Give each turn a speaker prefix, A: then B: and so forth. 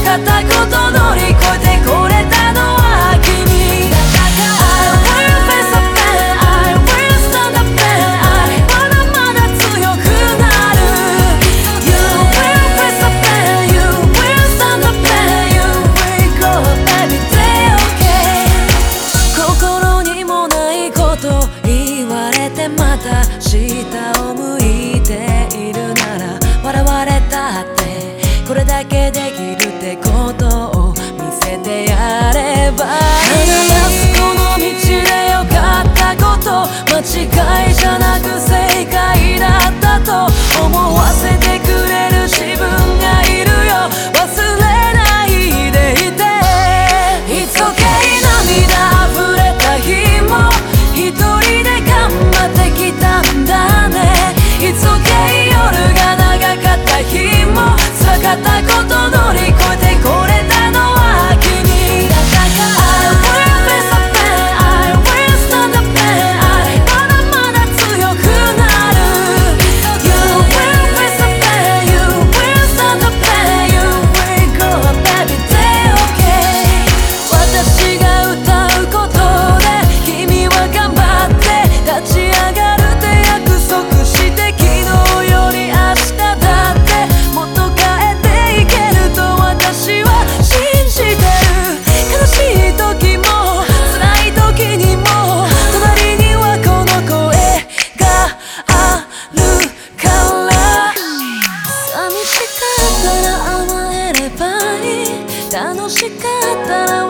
A: ったこと乗り越えてこれたのは君心にもないこと言われてまた下を向いているなら笑われたってこれだけできる間違いじゃなく正解だったと思わせて that I